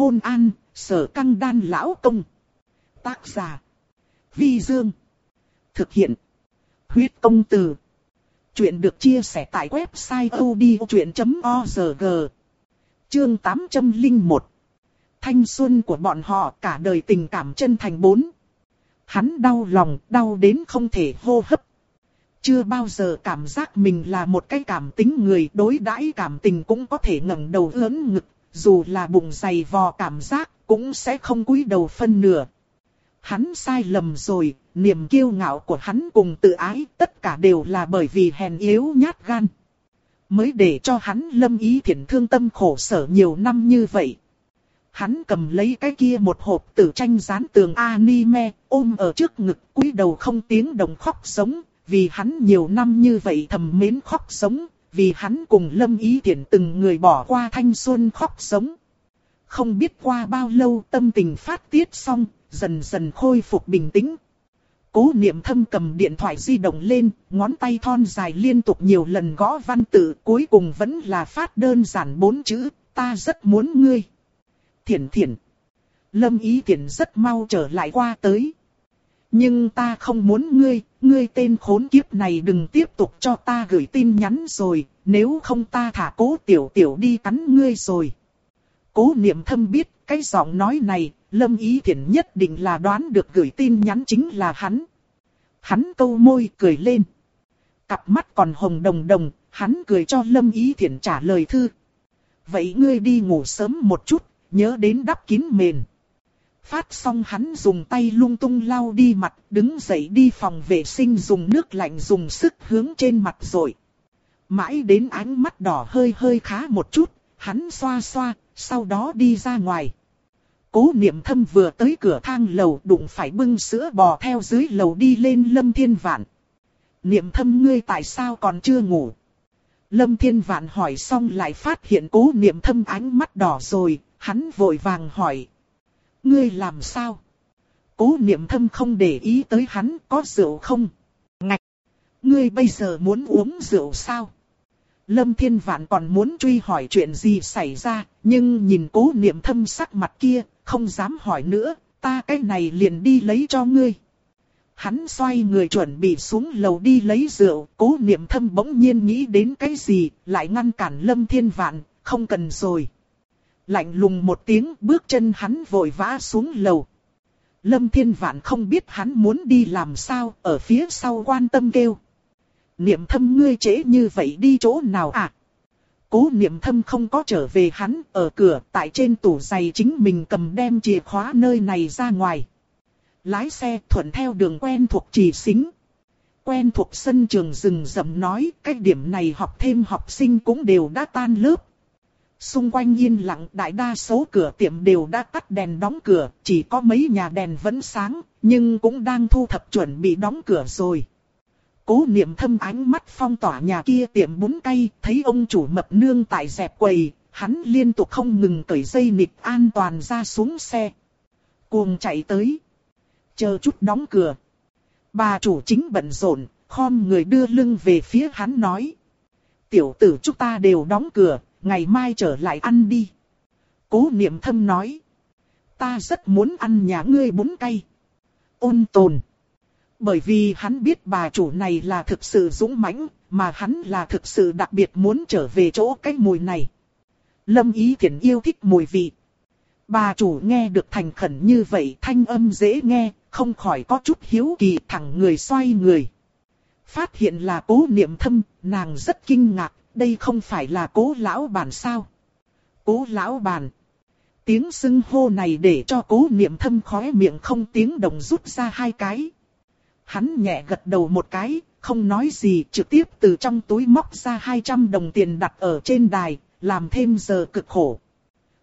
Hôn an, sở căng đan lão công. Tác giả. Vi Dương. Thực hiện. Huyết công từ. Chuyện được chia sẻ tại website odchuyện.org. Chương 801. Thanh xuân của bọn họ cả đời tình cảm chân thành bốn. Hắn đau lòng, đau đến không thể hô hấp. Chưa bao giờ cảm giác mình là một cái cảm tính người đối đãi cảm tình cũng có thể ngẩng đầu lớn ngực, dù là bụng dày vò cảm giác cũng sẽ không cúi đầu phân nửa. Hắn sai lầm rồi, niềm kiêu ngạo của hắn cùng tự ái tất cả đều là bởi vì hèn yếu nhát gan. Mới để cho hắn lâm ý thiện thương tâm khổ sở nhiều năm như vậy. Hắn cầm lấy cái kia một hộp tử tranh dán tường anime, ôm ở trước ngực cúi đầu không tiếng đồng khóc sống, vì hắn nhiều năm như vậy thầm mến khóc sống, vì hắn cùng lâm ý thiện từng người bỏ qua thanh xuân khóc sống. Không biết qua bao lâu tâm tình phát tiết xong, dần dần khôi phục bình tĩnh. Cố niệm thâm cầm điện thoại di động lên, ngón tay thon dài liên tục nhiều lần gõ văn tự cuối cùng vẫn là phát đơn giản bốn chữ, ta rất muốn ngươi. Thiển thiển. Lâm ý thiển rất mau trở lại qua tới. Nhưng ta không muốn ngươi, ngươi tên khốn kiếp này đừng tiếp tục cho ta gửi tin nhắn rồi, nếu không ta thả cố tiểu tiểu đi cắn ngươi rồi. Cố niệm thâm biết cái giọng nói này, Lâm Ý Thiển nhất định là đoán được gửi tin nhắn chính là hắn. Hắn câu môi cười lên. Cặp mắt còn hồng đồng đồng, hắn cười cho Lâm Ý Thiển trả lời thư. Vậy ngươi đi ngủ sớm một chút, nhớ đến đắp kín mền. Phát xong hắn dùng tay lung tung lau đi mặt, đứng dậy đi phòng vệ sinh dùng nước lạnh dùng sức hướng trên mặt rồi. Mãi đến ánh mắt đỏ hơi hơi khá một chút, hắn xoa xoa, sau đó đi ra ngoài. Cố niệm thâm vừa tới cửa thang lầu đụng phải bưng sữa bò theo dưới lầu đi lên lâm thiên vạn. Niệm thâm ngươi tại sao còn chưa ngủ? Lâm thiên vạn hỏi xong lại phát hiện cố niệm thâm ánh mắt đỏ rồi, hắn vội vàng hỏi. Ngươi làm sao? Cố niệm thâm không để ý tới hắn có rượu không? Ngạch! Ngươi bây giờ muốn uống rượu sao? Lâm Thiên Vạn còn muốn truy hỏi chuyện gì xảy ra, nhưng nhìn cố niệm thâm sắc mặt kia, không dám hỏi nữa, ta cái này liền đi lấy cho ngươi. Hắn xoay người chuẩn bị xuống lầu đi lấy rượu, cố niệm thâm bỗng nhiên nghĩ đến cái gì, lại ngăn cản Lâm Thiên Vạn, không cần rồi. Lạnh lùng một tiếng bước chân hắn vội vã xuống lầu. Lâm Thiên Vạn không biết hắn muốn đi làm sao, ở phía sau quan tâm kêu. Niệm thâm ngươi trễ như vậy đi chỗ nào à? Cố niệm thâm không có trở về hắn, ở cửa, tại trên tủ giày chính mình cầm đem chìa khóa nơi này ra ngoài. Lái xe thuận theo đường quen thuộc trì xính. Quen thuộc sân trường rừng rậm nói, cái điểm này học thêm học sinh cũng đều đã tan lớp. Xung quanh yên lặng đại đa số cửa tiệm đều đã tắt đèn đóng cửa, chỉ có mấy nhà đèn vẫn sáng, nhưng cũng đang thu thập chuẩn bị đóng cửa rồi. Cố niệm thâm ánh mắt phong tỏa nhà kia tiệm bún cay, thấy ông chủ mập nương tại dẹp quầy, hắn liên tục không ngừng cởi dây nịt an toàn ra xuống xe. Cuồng chạy tới. Chờ chút đóng cửa. Bà chủ chính bận rộn, khom người đưa lưng về phía hắn nói. Tiểu tử chúng ta đều đóng cửa, ngày mai trở lại ăn đi. Cố niệm thâm nói. Ta rất muốn ăn nhà ngươi bún cay. Ôn tồn. Bởi vì hắn biết bà chủ này là thực sự dũng mãnh, mà hắn là thực sự đặc biệt muốn trở về chỗ cái mùi này. Lâm Ý Thiển yêu thích mùi vị. Bà chủ nghe được thành khẩn như vậy thanh âm dễ nghe, không khỏi có chút hiếu kỳ thẳng người xoay người. Phát hiện là cố niệm thâm, nàng rất kinh ngạc, đây không phải là cố lão bản sao. Cố lão bản. Tiếng xưng hô này để cho cố niệm thâm khóe miệng không tiếng đồng rút ra hai cái. Hắn nhẹ gật đầu một cái, không nói gì trực tiếp từ trong túi móc ra 200 đồng tiền đặt ở trên đài, làm thêm giờ cực khổ.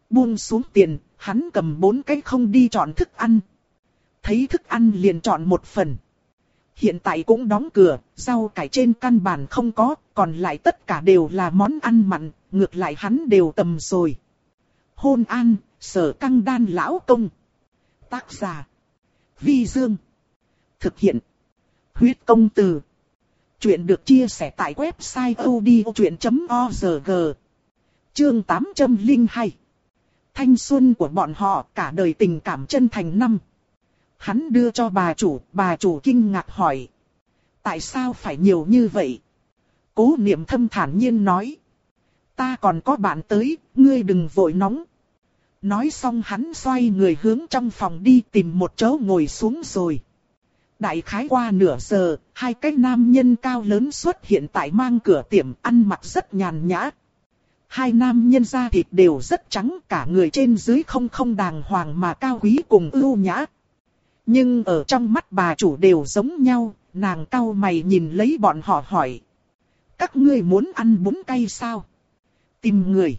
Buông xuống tiền, hắn cầm bốn cái không đi chọn thức ăn. Thấy thức ăn liền chọn một phần. Hiện tại cũng đóng cửa, rau cải trên căn bản không có, còn lại tất cả đều là món ăn mặn, ngược lại hắn đều tầm rồi. Hôn an, sở căng đan lão công. Tác giả. Vi Dương. Thực hiện. Huyết công từ. Chuyện được chia sẻ tại website odchuyện.org. Chương 802. thanh xuân của bọn họ cả đời tình cảm chân thành năm. Hắn đưa cho bà chủ, bà chủ kinh ngạc hỏi. Tại sao phải nhiều như vậy? Cố niệm thâm thản nhiên nói. Ta còn có bạn tới, ngươi đừng vội nóng. Nói xong hắn xoay người hướng trong phòng đi tìm một chỗ ngồi xuống rồi. Đại khái qua nửa giờ, hai cái nam nhân cao lớn xuất hiện tại mang cửa tiệm ăn mặc rất nhàn nhã. Hai nam nhân da thịt đều rất trắng cả người trên dưới không không đàng hoàng mà cao quý cùng ưu nhã. Nhưng ở trong mắt bà chủ đều giống nhau, nàng cao mày nhìn lấy bọn họ hỏi. Các ngươi muốn ăn bún cay sao? Tìm người.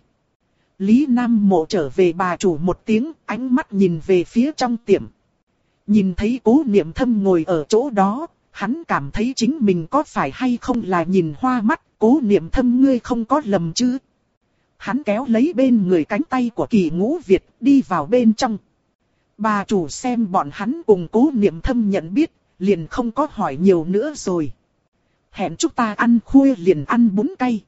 Lý Nam mộ trở về bà chủ một tiếng, ánh mắt nhìn về phía trong tiệm. Nhìn thấy cố niệm thâm ngồi ở chỗ đó, hắn cảm thấy chính mình có phải hay không là nhìn hoa mắt, cố niệm thâm ngươi không có lầm chứ. Hắn kéo lấy bên người cánh tay của kỳ ngũ Việt đi vào bên trong. Bà chủ xem bọn hắn cùng cố niệm thâm nhận biết, liền không có hỏi nhiều nữa rồi. Hẹn chúng ta ăn khuya liền ăn bún cay.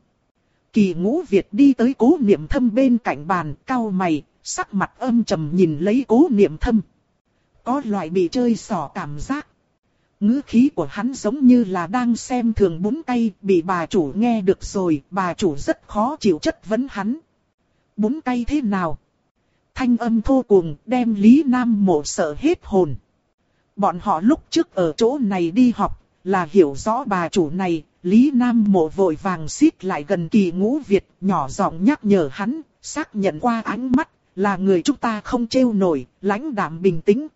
Kỳ ngũ Việt đi tới cố niệm thâm bên cạnh bàn, cao mày, sắc mặt âm trầm nhìn lấy cố niệm thâm. Có loại bị chơi xỏ cảm giác. ngữ khí của hắn giống như là đang xem thường bún cay, bị bà chủ nghe được rồi, bà chủ rất khó chịu chất vấn hắn. Bún cay thế nào? Thanh âm thô cuồng đem Lý Nam mộ sợ hết hồn. Bọn họ lúc trước ở chỗ này đi học, là hiểu rõ bà chủ này, Lý Nam mộ vội vàng xít lại gần kỳ ngũ Việt, nhỏ giọng nhắc nhở hắn, xác nhận qua ánh mắt, là người chúng ta không trêu nổi, lãnh đạm bình tĩnh.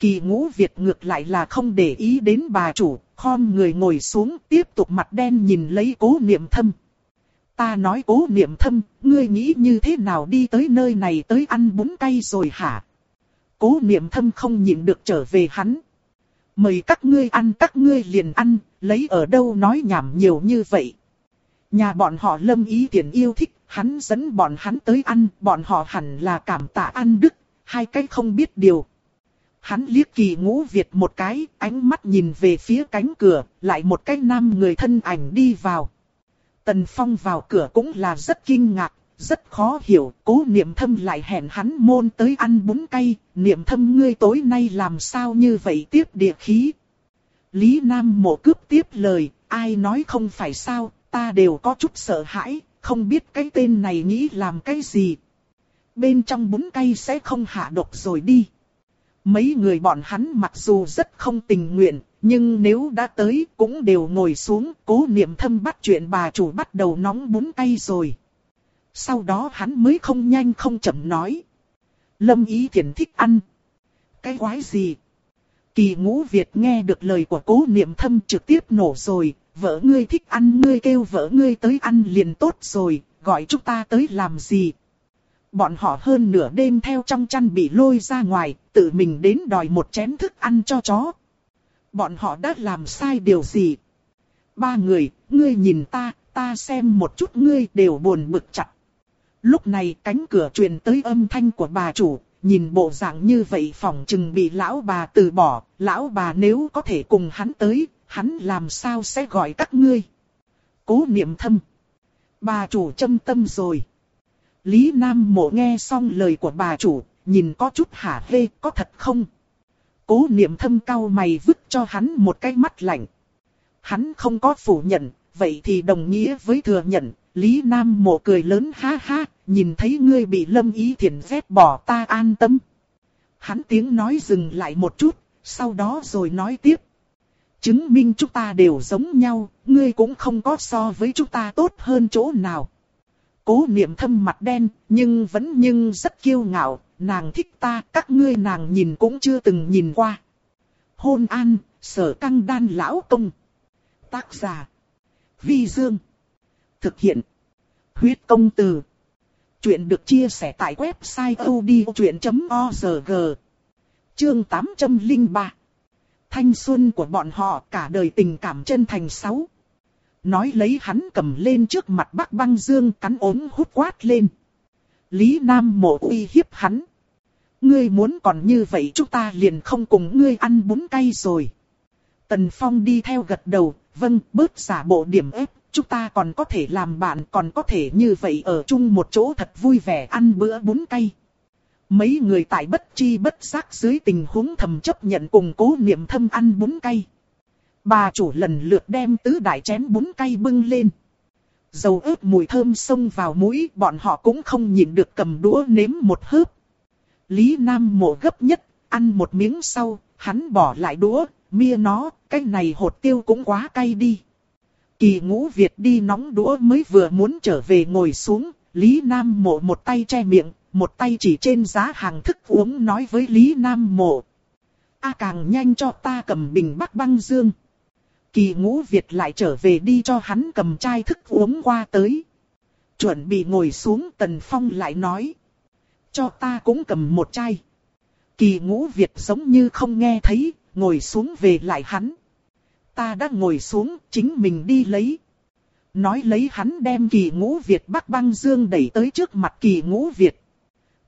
Kỳ ngũ Việt ngược lại là không để ý đến bà chủ, khom người ngồi xuống tiếp tục mặt đen nhìn lấy cố niệm thâm. Ta nói cố niệm thâm, ngươi nghĩ như thế nào đi tới nơi này tới ăn bún cay rồi hả? Cố niệm thâm không nhịn được trở về hắn. Mời các ngươi ăn các ngươi liền ăn, lấy ở đâu nói nhảm nhiều như vậy. Nhà bọn họ lâm ý tiền yêu thích, hắn dẫn bọn hắn tới ăn, bọn họ hẳn là cảm tạ ăn đức, hai cái không biết điều. Hắn liếc kỳ ngũ Việt một cái, ánh mắt nhìn về phía cánh cửa, lại một cái nam người thân ảnh đi vào. Tần Phong vào cửa cũng là rất kinh ngạc, rất khó hiểu, cố niệm thâm lại hẹn hắn môn tới ăn bún cay, niệm thâm ngươi tối nay làm sao như vậy tiếp địa khí. Lý Nam mộ cướp tiếp lời, ai nói không phải sao, ta đều có chút sợ hãi, không biết cái tên này nghĩ làm cái gì. Bên trong bún cay sẽ không hạ độc rồi đi. Mấy người bọn hắn mặc dù rất không tình nguyện, nhưng nếu đã tới cũng đều ngồi xuống, cố niệm thâm bắt chuyện bà chủ bắt đầu nóng bún tay rồi. Sau đó hắn mới không nhanh không chậm nói. Lâm ý thiện thích ăn. Cái quái gì? Kỳ ngũ Việt nghe được lời của cố niệm thâm trực tiếp nổ rồi. Vợ ngươi thích ăn ngươi kêu vợ ngươi tới ăn liền tốt rồi. Gọi chúng ta tới làm gì? Bọn họ hơn nửa đêm theo trong chăn bị lôi ra ngoài. Tự mình đến đòi một chén thức ăn cho chó. Bọn họ đã làm sai điều gì? Ba người, ngươi nhìn ta, ta xem một chút ngươi đều buồn bực chặt. Lúc này cánh cửa truyền tới âm thanh của bà chủ, nhìn bộ dạng như vậy phòng chừng bị lão bà từ bỏ, lão bà nếu có thể cùng hắn tới, hắn làm sao sẽ gọi các ngươi. Cố niệm thâm. Bà chủ châm tâm rồi. Lý Nam mộ nghe xong lời của bà chủ, nhìn có chút hả hê, có thật không? Cố niệm thâm cao mày vứt cho hắn một cái mắt lạnh. Hắn không có phủ nhận, vậy thì đồng nghĩa với thừa nhận, Lý Nam mộ cười lớn ha ha, nhìn thấy ngươi bị lâm ý thiền vét bỏ ta an tâm. Hắn tiếng nói dừng lại một chút, sau đó rồi nói tiếp. Chứng minh chúng ta đều giống nhau, ngươi cũng không có so với chúng ta tốt hơn chỗ nào. Cố niệm thâm mặt đen, nhưng vẫn nhưng rất kiêu ngạo, nàng thích ta, các ngươi nàng nhìn cũng chưa từng nhìn qua. Hôn an, sở căng đan lão công. Tác giả. Vi Dương. Thực hiện. Huyết công từ. Chuyện được chia sẻ tại website odchuyện.org. Chương 803. Thanh xuân của bọn họ cả đời tình cảm chân thành sáu. Nói lấy hắn cầm lên trước mặt Bắc băng dương cắn ốm hút quát lên. Lý Nam mộ uy hiếp hắn. Ngươi muốn còn như vậy chúng ta liền không cùng ngươi ăn bún cay rồi. Tần Phong đi theo gật đầu, vâng, bớt giả bộ điểm ép, chúng ta còn có thể làm bạn, còn có thể như vậy ở chung một chỗ thật vui vẻ ăn bữa bún cay. Mấy người tại bất chi bất giác dưới tình huống thầm chấp nhận cùng cố niệm thâm ăn bún cay. Bà chủ lần lượt đem tứ đại chén bún cay bưng lên. Dầu ớt mùi thơm xông vào mũi, bọn họ cũng không nhịn được cầm đũa nếm một hớp. Lý Nam mộ gấp nhất, ăn một miếng sau, hắn bỏ lại đũa, mia nó, cái này hột tiêu cũng quá cay đi. Kỳ ngũ Việt đi nóng đũa mới vừa muốn trở về ngồi xuống, Lý Nam mộ một tay che miệng, một tay chỉ trên giá hàng thức uống nói với Lý Nam mộ. A càng nhanh cho ta cầm bình bắc băng dương. Kỳ ngũ Việt lại trở về đi cho hắn cầm chai thức uống qua tới. Chuẩn bị ngồi xuống Tần Phong lại nói. Cho ta cũng cầm một chai. Kỳ ngũ Việt giống như không nghe thấy, ngồi xuống về lại hắn. Ta đã ngồi xuống, chính mình đi lấy. Nói lấy hắn đem kỳ ngũ Việt bắc băng dương đẩy tới trước mặt kỳ ngũ Việt.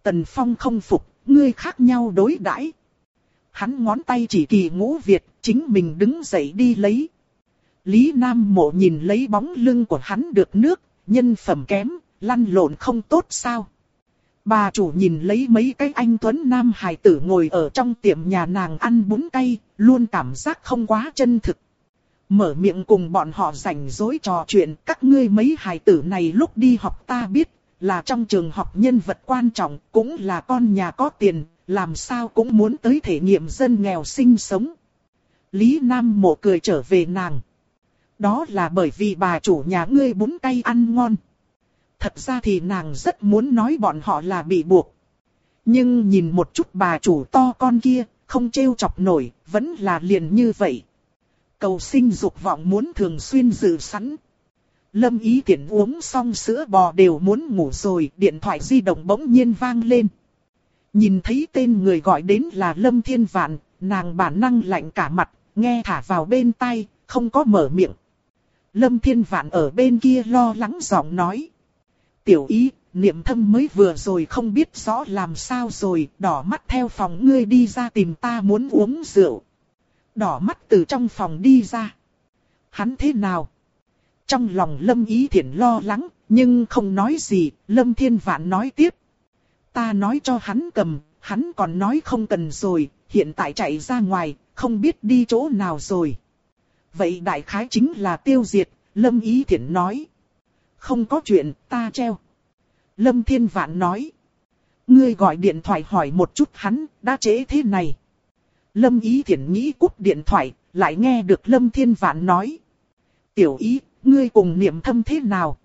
Tần Phong không phục, ngươi khác nhau đối đãi. Hắn ngón tay chỉ kỳ ngũ Việt, chính mình đứng dậy đi lấy. Lý Nam Mộ nhìn lấy bóng lưng của hắn được nước, nhân phẩm kém, lăn lộn không tốt sao. Bà chủ nhìn lấy mấy cái anh Tuấn Nam hài tử ngồi ở trong tiệm nhà nàng ăn bún cay, luôn cảm giác không quá chân thực. Mở miệng cùng bọn họ rảnh rối trò chuyện, các ngươi mấy hài tử này lúc đi học ta biết, là trong trường học nhân vật quan trọng, cũng là con nhà có tiền, làm sao cũng muốn tới thể nghiệm dân nghèo sinh sống. Lý Nam Mộ cười trở về nàng. Đó là bởi vì bà chủ nhà ngươi bún cay ăn ngon. Thật ra thì nàng rất muốn nói bọn họ là bị buộc. Nhưng nhìn một chút bà chủ to con kia, không trêu chọc nổi, vẫn là liền như vậy. Cầu sinh dục vọng muốn thường xuyên dự sẵn. Lâm ý tiện uống xong sữa bò đều muốn ngủ rồi, điện thoại di động bỗng nhiên vang lên. Nhìn thấy tên người gọi đến là Lâm Thiên Vạn, nàng bản năng lạnh cả mặt, nghe thả vào bên tai, không có mở miệng. Lâm Thiên Vạn ở bên kia lo lắng giọng nói. Tiểu ý, niệm thâm mới vừa rồi không biết rõ làm sao rồi, đỏ mắt theo phòng ngươi đi ra tìm ta muốn uống rượu. Đỏ mắt từ trong phòng đi ra. Hắn thế nào? Trong lòng Lâm Ý Thiển lo lắng, nhưng không nói gì, Lâm Thiên Vạn nói tiếp. Ta nói cho hắn cầm, hắn còn nói không cần rồi, hiện tại chạy ra ngoài, không biết đi chỗ nào rồi. Vậy đại khái chính là tiêu diệt, Lâm Ý Thiển nói. Không có chuyện, ta treo. Lâm Thiên Vạn nói. Ngươi gọi điện thoại hỏi một chút hắn, đã chế thế này. Lâm Ý Thiển nghĩ cúp điện thoại, lại nghe được Lâm Thiên Vạn nói. Tiểu Ý, ngươi cùng niệm thâm thế nào?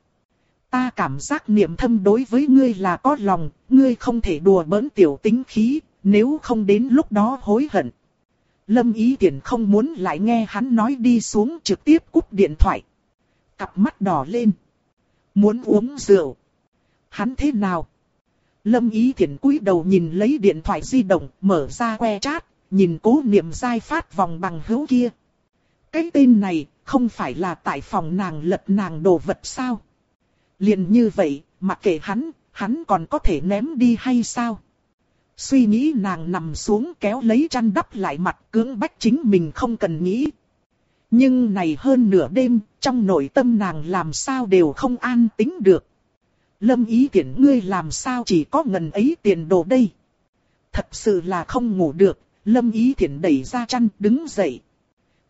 Ta cảm giác niệm thâm đối với ngươi là có lòng, ngươi không thể đùa bỡn tiểu tính khí, nếu không đến lúc đó hối hận. Lâm Ý Tiễn không muốn lại nghe hắn nói đi xuống trực tiếp cúp điện thoại. Cặp mắt đỏ lên. Muốn uống rượu. Hắn thế nào? Lâm Ý Thiển cúi đầu nhìn lấy điện thoại di động, mở ra que chat, nhìn cố niệm dai phát vòng bằng hữu kia. Cái tên này, không phải là tại phòng nàng lật nàng đồ vật sao? liền như vậy, mặc kệ hắn, hắn còn có thể ném đi hay sao? Suy nghĩ nàng nằm xuống kéo lấy chăn đắp lại mặt cưỡng bách chính mình không cần nghĩ. Nhưng này hơn nửa đêm, trong nội tâm nàng làm sao đều không an tính được. Lâm ý tiện ngươi làm sao chỉ có ngần ấy tiền đồ đây. Thật sự là không ngủ được, lâm ý thiện đẩy ra chăn đứng dậy.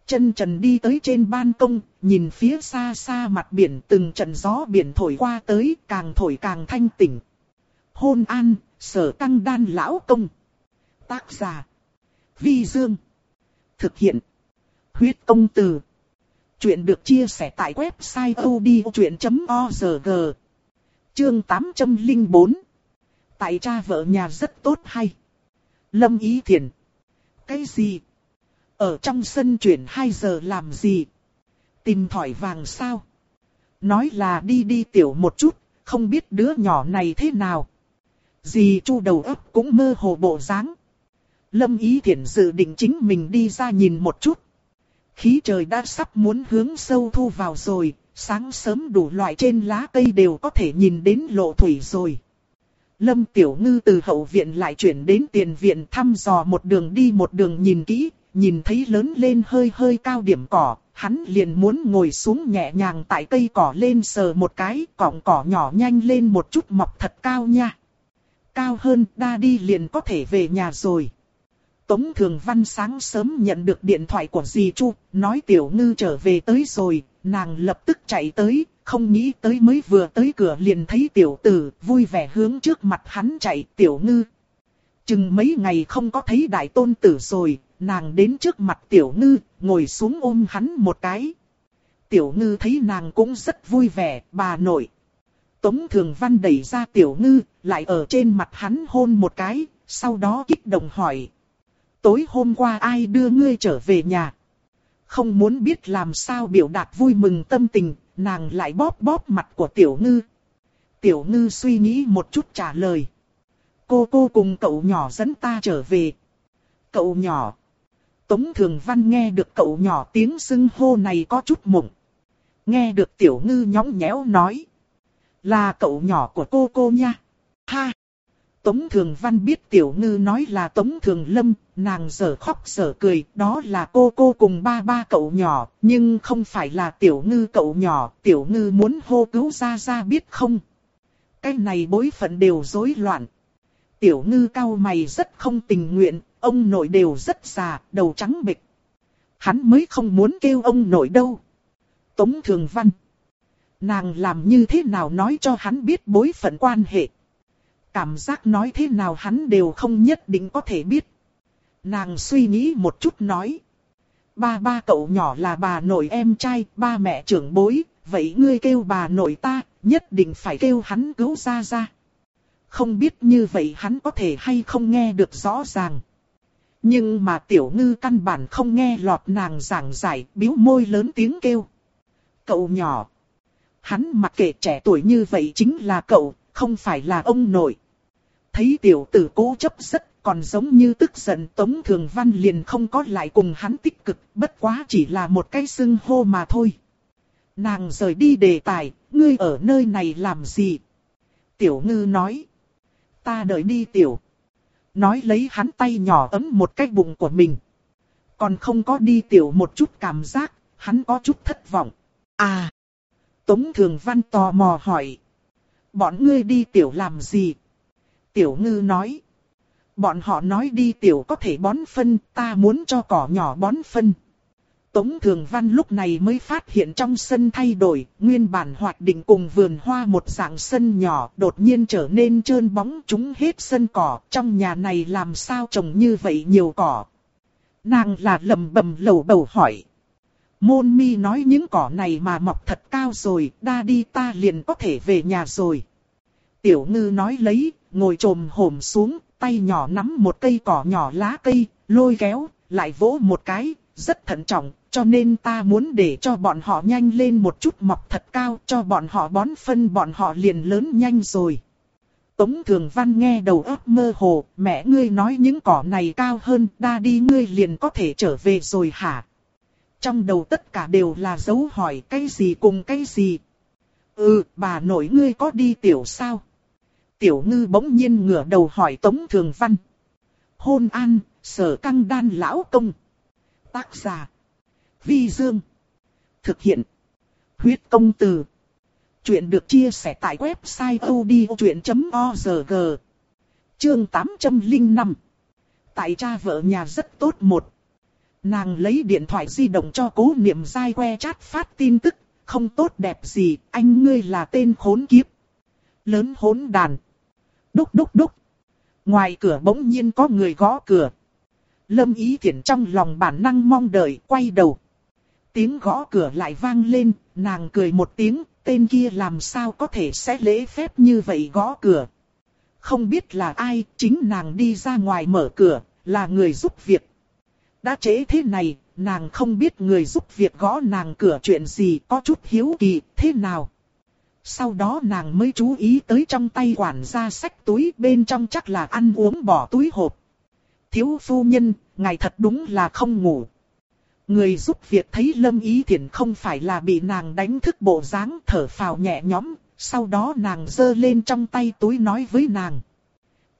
Chân trần đi tới trên ban công, nhìn phía xa xa mặt biển từng trận gió biển thổi qua tới, càng thổi càng thanh tỉnh. Hôn an, sở tăng đan lão công. Tác giả. Vi Dương. Thực hiện. Huyết công từ. Chuyện được chia sẻ tại website odchuyện.org. Chương 804. Tại cha vợ nhà rất tốt hay. Lâm Ý Thiền. Cái gì? Ở trong sân chuyển 2 giờ làm gì? Tìm thỏi vàng sao? Nói là đi đi tiểu một chút, không biết đứa nhỏ này thế nào. Dì chu đầu ấp cũng mơ hồ bộ dáng. Lâm Ý Thiển dự định chính mình đi ra nhìn một chút. Khí trời đã sắp muốn hướng sâu thu vào rồi, sáng sớm đủ loại trên lá cây đều có thể nhìn đến lộ thủy rồi. Lâm Tiểu Ngư từ hậu viện lại chuyển đến tiền viện thăm dò một đường đi một đường nhìn kỹ, nhìn thấy lớn lên hơi hơi cao điểm cỏ, hắn liền muốn ngồi xuống nhẹ nhàng tại cây cỏ lên sờ một cái, cọng cỏ nhỏ nhanh lên một chút mọc thật cao nha cao hơn đa đi liền có thể về nhà rồi. Tống Thường Văn sáng sớm nhận được điện thoại của dì Chu, nói tiểu ngư trở về tới rồi, nàng lập tức chạy tới, không nghĩ tới mới vừa tới cửa liền thấy tiểu tử, vui vẻ hướng trước mặt hắn chạy, tiểu ngư. Chừng mấy ngày không có thấy đại tôn tử rồi, nàng đến trước mặt tiểu ngư, ngồi xuống ôm hắn một cái. Tiểu ngư thấy nàng cũng rất vui vẻ, bà nội. Tống Thường Văn đẩy ra tiểu ngư, lại ở trên mặt hắn hôn một cái, sau đó kích động hỏi. Tối hôm qua ai đưa ngươi trở về nhà? Không muốn biết làm sao biểu đạt vui mừng tâm tình, nàng lại bóp bóp mặt của tiểu ngư. Tiểu ngư suy nghĩ một chút trả lời. Cô cô cùng cậu nhỏ dẫn ta trở về. Cậu nhỏ. Tống Thường Văn nghe được cậu nhỏ tiếng xưng hô này có chút mộng. Nghe được tiểu ngư nhõng nhẽo nói. Là cậu nhỏ của cô cô nha. Ha! Tống Thường Văn biết Tiểu Ngư nói là Tống Thường Lâm, nàng giờ khóc giờ cười, đó là cô cô cùng ba ba cậu nhỏ, nhưng không phải là Tiểu Ngư cậu nhỏ, Tiểu Ngư muốn hô cứu ra ra biết không? Cái này bối phận đều rối loạn. Tiểu Ngư cao mày rất không tình nguyện, ông nội đều rất già, đầu trắng bịch Hắn mới không muốn kêu ông nội đâu. Tống Thường Văn. Nàng làm như thế nào nói cho hắn biết bối phận quan hệ. Cảm giác nói thế nào hắn đều không nhất định có thể biết. Nàng suy nghĩ một chút nói. Ba ba cậu nhỏ là bà nội em trai, ba mẹ trưởng bối, vậy ngươi kêu bà nội ta, nhất định phải kêu hắn cứu ra ra. Không biết như vậy hắn có thể hay không nghe được rõ ràng. Nhưng mà tiểu ngư căn bản không nghe lọt nàng giảng giải, biếu môi lớn tiếng kêu. Cậu nhỏ. Hắn mặc kệ trẻ tuổi như vậy chính là cậu, không phải là ông nội. Thấy tiểu tử cố chấp rất còn giống như tức giận Tống Thường Văn liền không có lại cùng hắn tích cực, bất quá chỉ là một cái xưng hô mà thôi. Nàng rời đi đề tài, ngươi ở nơi này làm gì? Tiểu ngư nói. Ta đợi đi tiểu. Nói lấy hắn tay nhỏ ấm một cái bụng của mình. Còn không có đi tiểu một chút cảm giác, hắn có chút thất vọng. À! Tống Thường Văn tò mò hỏi. Bọn ngươi đi tiểu làm gì? Tiểu ngư nói. Bọn họ nói đi tiểu có thể bón phân, ta muốn cho cỏ nhỏ bón phân. Tống Thường Văn lúc này mới phát hiện trong sân thay đổi, nguyên bản hoạt định cùng vườn hoa một dạng sân nhỏ đột nhiên trở nên trơn bóng chúng hết sân cỏ, trong nhà này làm sao trồng như vậy nhiều cỏ. Nàng là lầm bầm lầu bầu hỏi. Môn mi nói những cỏ này mà mọc thật cao rồi, đa đi ta liền có thể về nhà rồi. Tiểu ngư nói lấy, ngồi trồm hổm xuống, tay nhỏ nắm một cây cỏ nhỏ lá cây, lôi kéo, lại vỗ một cái, rất thận trọng, cho nên ta muốn để cho bọn họ nhanh lên một chút mọc thật cao, cho bọn họ bón phân bọn họ liền lớn nhanh rồi. Tống Thường Văn nghe đầu óc mơ hồ, mẹ ngươi nói những cỏ này cao hơn, đa đi ngươi liền có thể trở về rồi hả? Trong đầu tất cả đều là dấu hỏi cái gì cùng cái gì. Ừ, bà nội ngươi có đi tiểu sao? Tiểu ngư bỗng nhiên ngửa đầu hỏi Tống Thường Văn. Hôn an, sở căng đan lão công. Tác giả. Vi Dương. Thực hiện. Huyết công từ. Chuyện được chia sẻ tại website odchuyện.org. Chương 805. Tại cha vợ nhà rất tốt một. Nàng lấy điện thoại di động cho cố niệm dai que chat phát tin tức. Không tốt đẹp gì, anh ngươi là tên khốn kiếp. Lớn hỗn đàn. Đúc đúc đúc. Ngoài cửa bỗng nhiên có người gõ cửa. Lâm Ý Thiển trong lòng bản năng mong đợi, quay đầu. Tiếng gõ cửa lại vang lên, nàng cười một tiếng, tên kia làm sao có thể sẽ lễ phép như vậy gõ cửa. Không biết là ai, chính nàng đi ra ngoài mở cửa, là người giúp việc. Đã trễ thế này, nàng không biết người giúp việc gõ nàng cửa chuyện gì, có chút hiếu kỳ, thế nào. Sau đó nàng mới chú ý tới trong tay quản gia sách túi bên trong chắc là ăn uống bỏ túi hộp. Thiếu phu nhân, ngài thật đúng là không ngủ. Người giúp việc thấy Lâm Ý Thiển không phải là bị nàng đánh thức bộ dáng thở phào nhẹ nhõm, sau đó nàng giơ lên trong tay túi nói với nàng.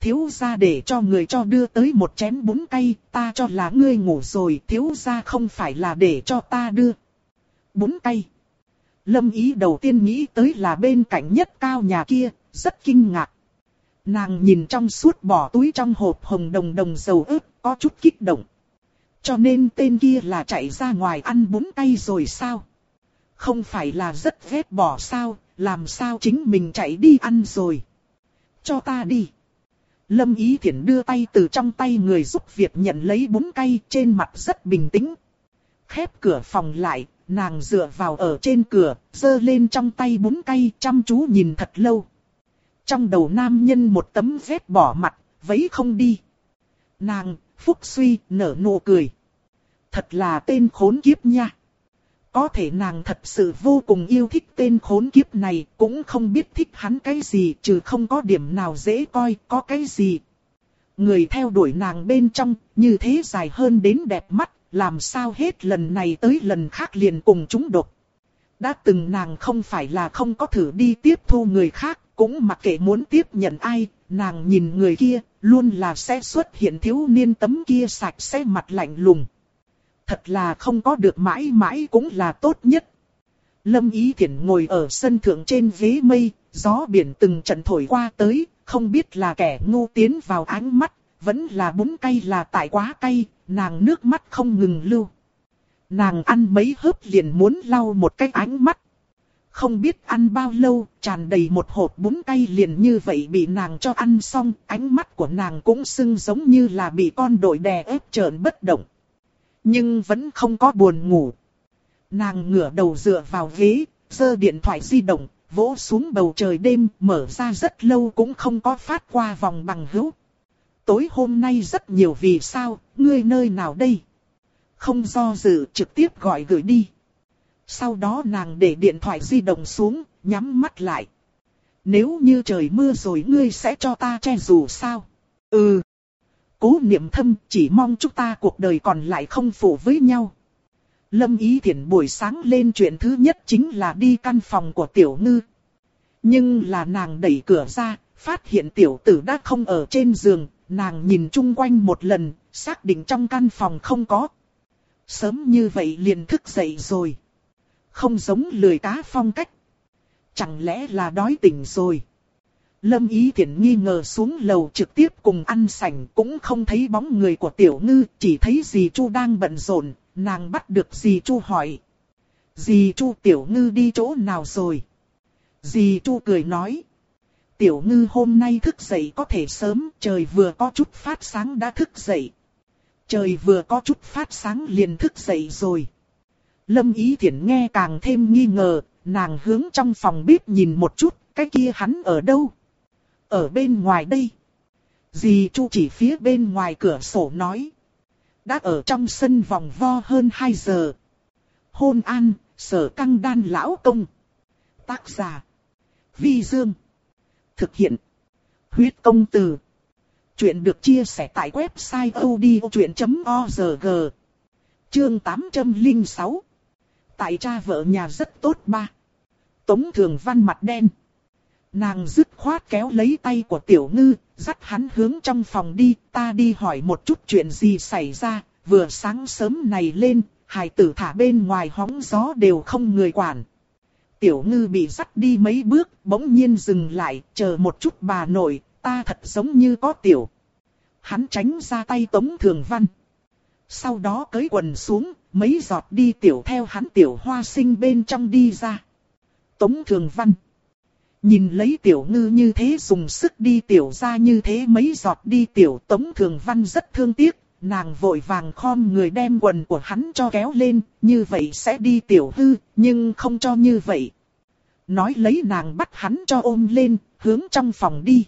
Thiếu gia để cho người cho đưa tới một chén bún cay, ta cho là ngươi ngủ rồi, thiếu gia không phải là để cho ta đưa. Bún cay. Lâm ý đầu tiên nghĩ tới là bên cạnh nhất cao nhà kia, rất kinh ngạc. Nàng nhìn trong suốt bỏ túi trong hộp hồng đồng đồng dầu ớt, có chút kích động. Cho nên tên kia là chạy ra ngoài ăn bún cay rồi sao? Không phải là rất ghét bỏ sao, làm sao chính mình chạy đi ăn rồi? Cho ta đi. Lâm Ý Thiển đưa tay từ trong tay người giúp việc nhận lấy bún cay trên mặt rất bình tĩnh. Khép cửa phòng lại, nàng dựa vào ở trên cửa, dơ lên trong tay bún cay chăm chú nhìn thật lâu. Trong đầu nam nhân một tấm vết bỏ mặt, vấy không đi. Nàng, phúc suy, nở nụ cười. Thật là tên khốn kiếp nha. Có thể nàng thật sự vô cùng yêu thích tên khốn kiếp này, cũng không biết thích hắn cái gì, trừ không có điểm nào dễ coi, có cái gì. Người theo đuổi nàng bên trong, như thế dài hơn đến đẹp mắt, làm sao hết lần này tới lần khác liền cùng chúng đột Đã từng nàng không phải là không có thử đi tiếp thu người khác, cũng mặc kệ muốn tiếp nhận ai, nàng nhìn người kia, luôn là sẽ xuất hiện thiếu niên tấm kia sạch sẽ mặt lạnh lùng. Thật là không có được mãi mãi cũng là tốt nhất. Lâm Ý Thiển ngồi ở sân thượng trên ghế mây, gió biển từng trận thổi qua tới, không biết là kẻ ngu tiến vào ánh mắt, vẫn là bún cay là tại quá cay, nàng nước mắt không ngừng lưu. Nàng ăn mấy hớp liền muốn lau một cái ánh mắt. Không biết ăn bao lâu, tràn đầy một hộp bún cay liền như vậy bị nàng cho ăn xong, ánh mắt của nàng cũng sưng giống như là bị con đội đè ép trợn bất động. Nhưng vẫn không có buồn ngủ. Nàng ngửa đầu dựa vào ghế, giơ điện thoại di động, vỗ xuống bầu trời đêm, mở ra rất lâu cũng không có phát qua vòng bằng hữu. Tối hôm nay rất nhiều vì sao, ngươi nơi nào đây? Không do dự trực tiếp gọi gửi đi. Sau đó nàng để điện thoại di động xuống, nhắm mắt lại. Nếu như trời mưa rồi ngươi sẽ cho ta che dù sao? Ừ. Cố niệm thâm chỉ mong chúng ta cuộc đời còn lại không phụ với nhau. Lâm Ý Thiển buổi sáng lên chuyện thứ nhất chính là đi căn phòng của Tiểu Ngư. Nhưng là nàng đẩy cửa ra, phát hiện tiểu tử đã không ở trên giường, nàng nhìn chung quanh một lần, xác định trong căn phòng không có. Sớm như vậy liền thức dậy rồi. Không giống lười cá phong cách. Chẳng lẽ là đói tỉnh rồi. Lâm Ý Thiển nghi ngờ xuống lầu trực tiếp cùng ăn sảnh cũng không thấy bóng người của tiểu ngư, chỉ thấy dì Chu đang bận rộn, nàng bắt được dì Chu hỏi. Dì Chu tiểu ngư đi chỗ nào rồi? Dì Chu cười nói. Tiểu ngư hôm nay thức dậy có thể sớm, trời vừa có chút phát sáng đã thức dậy. Trời vừa có chút phát sáng liền thức dậy rồi. Lâm Ý Thiển nghe càng thêm nghi ngờ, nàng hướng trong phòng bếp nhìn một chút, cái kia hắn ở đâu? Ở bên ngoài đây. Dì Chu chỉ phía bên ngoài cửa sổ nói. Đã ở trong sân vòng vo hơn 2 giờ. Hôn an, sở căng đan lão công. Tác giả. Vi Dương. Thực hiện. Huyết công từ. Chuyện được chia sẻ tại website odchuyện.org. Chương 806. Tại cha vợ nhà rất tốt ba. Tống thường văn mặt đen. Nàng dứt khoát kéo lấy tay của tiểu ngư, dắt hắn hướng trong phòng đi, ta đi hỏi một chút chuyện gì xảy ra, vừa sáng sớm này lên, hải tử thả bên ngoài hóng gió đều không người quản. Tiểu ngư bị dắt đi mấy bước, bỗng nhiên dừng lại, chờ một chút bà nội, ta thật giống như có tiểu. Hắn tránh ra tay tống thường văn. Sau đó cởi quần xuống, mấy giọt đi tiểu theo hắn tiểu hoa sinh bên trong đi ra. Tống thường văn. Nhìn lấy tiểu ngư như thế dùng sức đi tiểu ra như thế mấy giọt đi tiểu tống thường văn rất thương tiếc, nàng vội vàng khom người đem quần của hắn cho kéo lên, như vậy sẽ đi tiểu hư, nhưng không cho như vậy. Nói lấy nàng bắt hắn cho ôm lên, hướng trong phòng đi.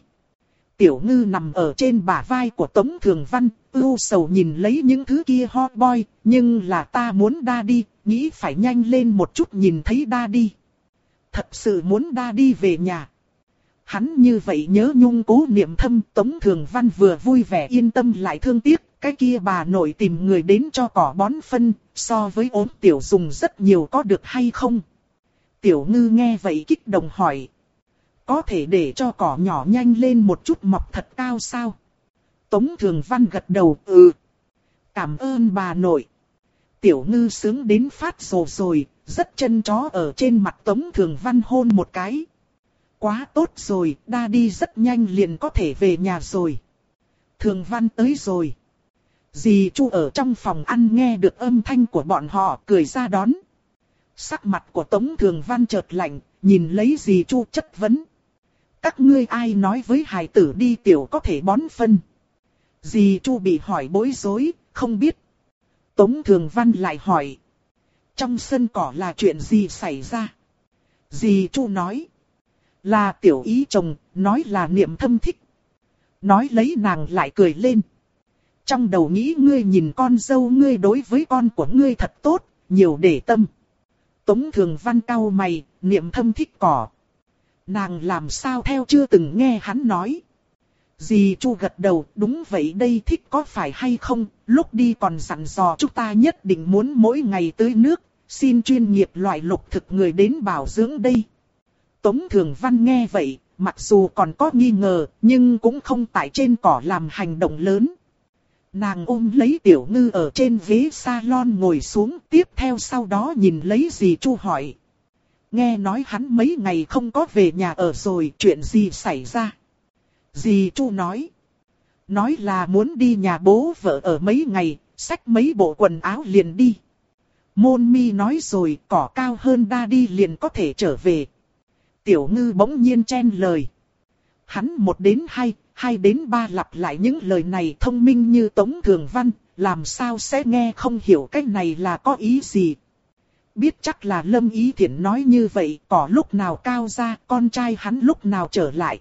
Tiểu ngư nằm ở trên bả vai của Tống Thường Văn, ưu sầu nhìn lấy những thứ kia hot boy, nhưng là ta muốn đa đi, nghĩ phải nhanh lên một chút nhìn thấy đa đi thật sự muốn đa đi về nhà. Hắn như vậy nhớ nhung cố niệm thâm Tống Thường Văn vừa vui vẻ yên tâm lại thương tiếc, cái kia bà nội tìm người đến cho cỏ bón phân, so với ốm tiểu dùng rất nhiều có được hay không? Tiểu ngư nghe vậy kích động hỏi. Có thể để cho cỏ nhỏ nhanh lên một chút mọc thật cao sao? Tống Thường Văn gật đầu, ừ. Cảm ơn bà nội. Tiểu ngư sướng đến phát rồ rồi, rất chân chó ở trên mặt Tống Thường Văn hôn một cái. Quá tốt rồi, đa đi rất nhanh liền có thể về nhà rồi. Thường văn tới rồi. Dì Chu ở trong phòng ăn nghe được âm thanh của bọn họ cười ra đón. Sắc mặt của Tống Thường Văn chợt lạnh, nhìn lấy dì Chu chất vấn. Các ngươi ai nói với hài tử đi tiểu có thể bón phân. Dì Chu bị hỏi bối rối, không biết. Tống Thường Văn lại hỏi. Trong sân cỏ là chuyện gì xảy ra? Dì Chu nói. Là tiểu ý chồng, nói là niệm thâm thích. Nói lấy nàng lại cười lên. Trong đầu nghĩ ngươi nhìn con dâu ngươi đối với con của ngươi thật tốt, nhiều để tâm. Tống thường văn cao mày, niệm thâm thích cỏ. Nàng làm sao theo chưa từng nghe hắn nói. Dì Chu gật đầu, đúng vậy đây thích có phải hay không, lúc đi còn dặn dò chúng ta nhất định muốn mỗi ngày tưới nước, xin chuyên nghiệp loại lục thực người đến bảo dưỡng đây. Tống Thường Văn nghe vậy, mặc dù còn có nghi ngờ, nhưng cũng không tại trên cỏ làm hành động lớn. Nàng ôm lấy tiểu ngư ở trên ghế salon ngồi xuống, tiếp theo sau đó nhìn lấy dì Chu hỏi. Nghe nói hắn mấy ngày không có về nhà ở rồi, chuyện gì xảy ra? Dì Chu nói. Nói là muốn đi nhà bố vợ ở mấy ngày, xách mấy bộ quần áo liền đi. Môn mi nói rồi, cỏ cao hơn đa đi liền có thể trở về. Tiểu ngư bỗng nhiên chen lời. Hắn một đến hai, hai đến ba lặp lại những lời này thông minh như Tống Thường Văn, làm sao sẽ nghe không hiểu cái này là có ý gì. Biết chắc là Lâm Ý Thiển nói như vậy, cỏ lúc nào cao ra, con trai hắn lúc nào trở lại.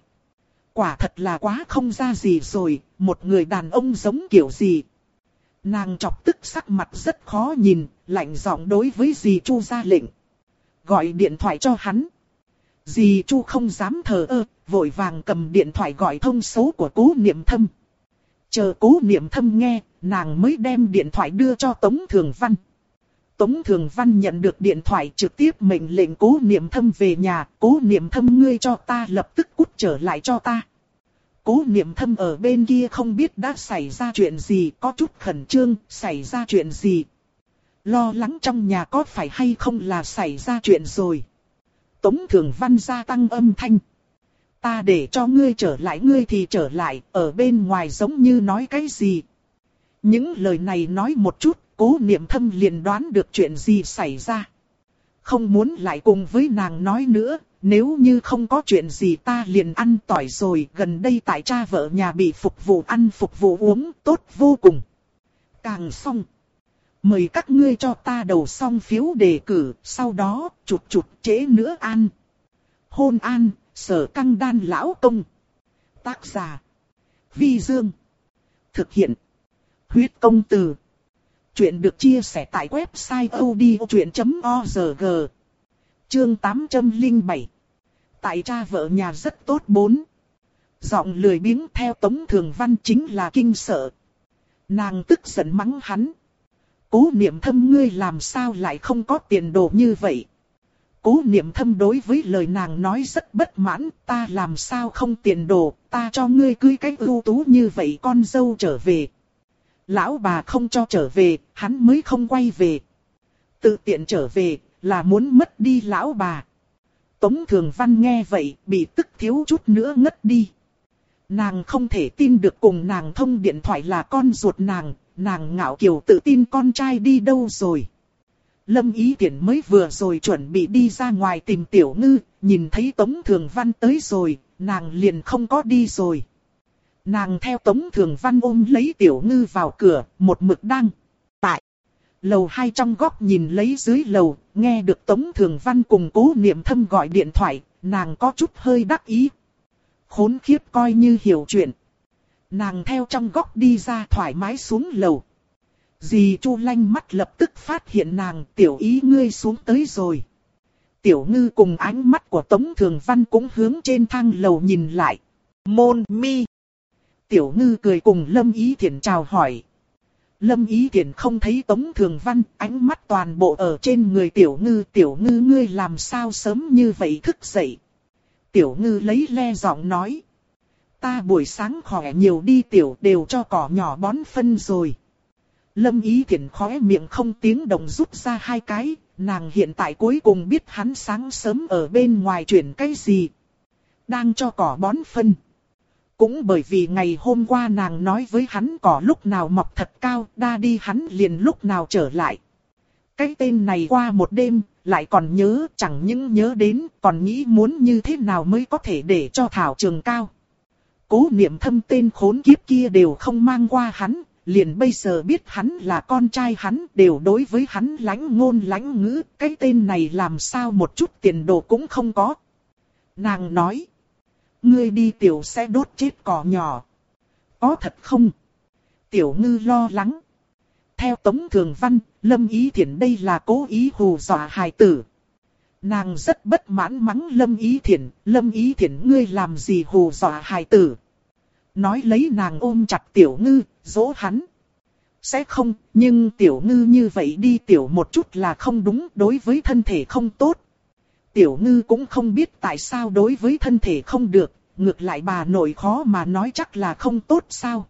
Quả thật là quá không ra gì rồi, một người đàn ông giống kiểu gì. Nàng chọc tức sắc mặt rất khó nhìn, lạnh giọng đối với dì Chu ra lệnh. Gọi điện thoại cho hắn. Dì Chu không dám thờ ơ, vội vàng cầm điện thoại gọi thông số của cố niệm thâm. Chờ cố niệm thâm nghe, nàng mới đem điện thoại đưa cho Tống Thường Văn. Tống Thường Văn nhận được điện thoại trực tiếp mệnh lệnh cố niệm thâm về nhà, cố niệm thâm ngươi cho ta lập tức cút trở lại cho ta. Cố niệm thâm ở bên kia không biết đã xảy ra chuyện gì, có chút khẩn trương, xảy ra chuyện gì. Lo lắng trong nhà có phải hay không là xảy ra chuyện rồi. Tống Thường Văn gia tăng âm thanh. Ta để cho ngươi trở lại ngươi thì trở lại, ở bên ngoài giống như nói cái gì. Những lời này nói một chút, cố niệm thâm liền đoán được chuyện gì xảy ra. Không muốn lại cùng với nàng nói nữa, nếu như không có chuyện gì ta liền ăn tỏi rồi, gần đây tại cha vợ nhà bị phục vụ ăn phục vụ uống, tốt vô cùng. Càng xong. Mời các ngươi cho ta đầu xong phiếu đề cử, sau đó, chụt chụt chế nữa ăn. Hôn an, sở căng đan lão công. Tác giả. Vi Dương. Thực hiện. Huyết công từ. Chuyện được chia sẻ tại website odchuyện.org. Chương 807. Tại cha vợ nhà rất tốt bốn. Giọng lười biếng theo Tống Thường Văn chính là kinh sợ. Nàng tức giận mắng hắn. Cố niệm thâm ngươi làm sao lại không có tiền đồ như vậy. Cố niệm thâm đối với lời nàng nói rất bất mãn, ta làm sao không tiền đồ, ta cho ngươi cưới cái ưu tú như vậy con dâu trở về. Lão bà không cho trở về, hắn mới không quay về. Tự tiện trở về, là muốn mất đi lão bà. Tống Thường Văn nghe vậy, bị tức thiếu chút nữa ngất đi. Nàng không thể tin được cùng nàng thông điện thoại là con ruột nàng, nàng ngạo kiều tự tin con trai đi đâu rồi. Lâm Ý Tiễn mới vừa rồi chuẩn bị đi ra ngoài tìm Tiểu Ngư, nhìn thấy Tống Thường Văn tới rồi, nàng liền không có đi rồi. Nàng theo Tống Thường Văn ôm lấy Tiểu Ngư vào cửa, một mực đang tại. Lầu hai trong góc nhìn lấy dưới lầu, nghe được Tống Thường Văn cùng cố niệm thâm gọi điện thoại, nàng có chút hơi đắc ý. Khốn khiếp coi như hiểu chuyện. Nàng theo trong góc đi ra thoải mái xuống lầu. Dì Chu lanh mắt lập tức phát hiện nàng tiểu ý ngươi xuống tới rồi. Tiểu ngư cùng ánh mắt của Tống Thường Văn cũng hướng trên thang lầu nhìn lại. Môn mi. Tiểu ngư cười cùng Lâm Ý Thiển chào hỏi. Lâm Ý Thiển không thấy Tống Thường Văn, ánh mắt toàn bộ ở trên người Tiểu ngư. Tiểu ngư ngươi làm sao sớm như vậy thức dậy. Tiểu ngư lấy le giọng nói. Ta buổi sáng khỏe nhiều đi tiểu đều cho cỏ nhỏ bón phân rồi. Lâm ý Thiển khóe miệng không tiếng động rút ra hai cái, nàng hiện tại cuối cùng biết hắn sáng sớm ở bên ngoài chuyển cái gì. Đang cho cỏ bón phân. Cũng bởi vì ngày hôm qua nàng nói với hắn cỏ lúc nào mọc thật cao, đa đi hắn liền lúc nào trở lại. Cái tên này qua một đêm, lại còn nhớ, chẳng những nhớ đến, còn nghĩ muốn như thế nào mới có thể để cho thảo trường cao. Cố niệm thâm tên khốn kiếp kia đều không mang qua hắn, liền bây giờ biết hắn là con trai hắn, đều đối với hắn lãnh ngôn lãnh ngữ, cái tên này làm sao một chút tiền đồ cũng không có. Nàng nói, ngươi đi tiểu sẽ đốt chết cỏ nhỏ. Có thật không? Tiểu ngư lo lắng. Theo Tống Thường Văn, Lâm Ý Thiển đây là cố ý hù dọa hài tử. Nàng rất bất mãn mắng Lâm Ý Thiển, Lâm Ý Thiển ngươi làm gì hù dọa hài tử. Nói lấy nàng ôm chặt tiểu ngư, dỗ hắn. Sẽ không, nhưng tiểu ngư như vậy đi tiểu một chút là không đúng, đối với thân thể không tốt. Tiểu ngư cũng không biết tại sao đối với thân thể không được, ngược lại bà nội khó mà nói chắc là không tốt sao.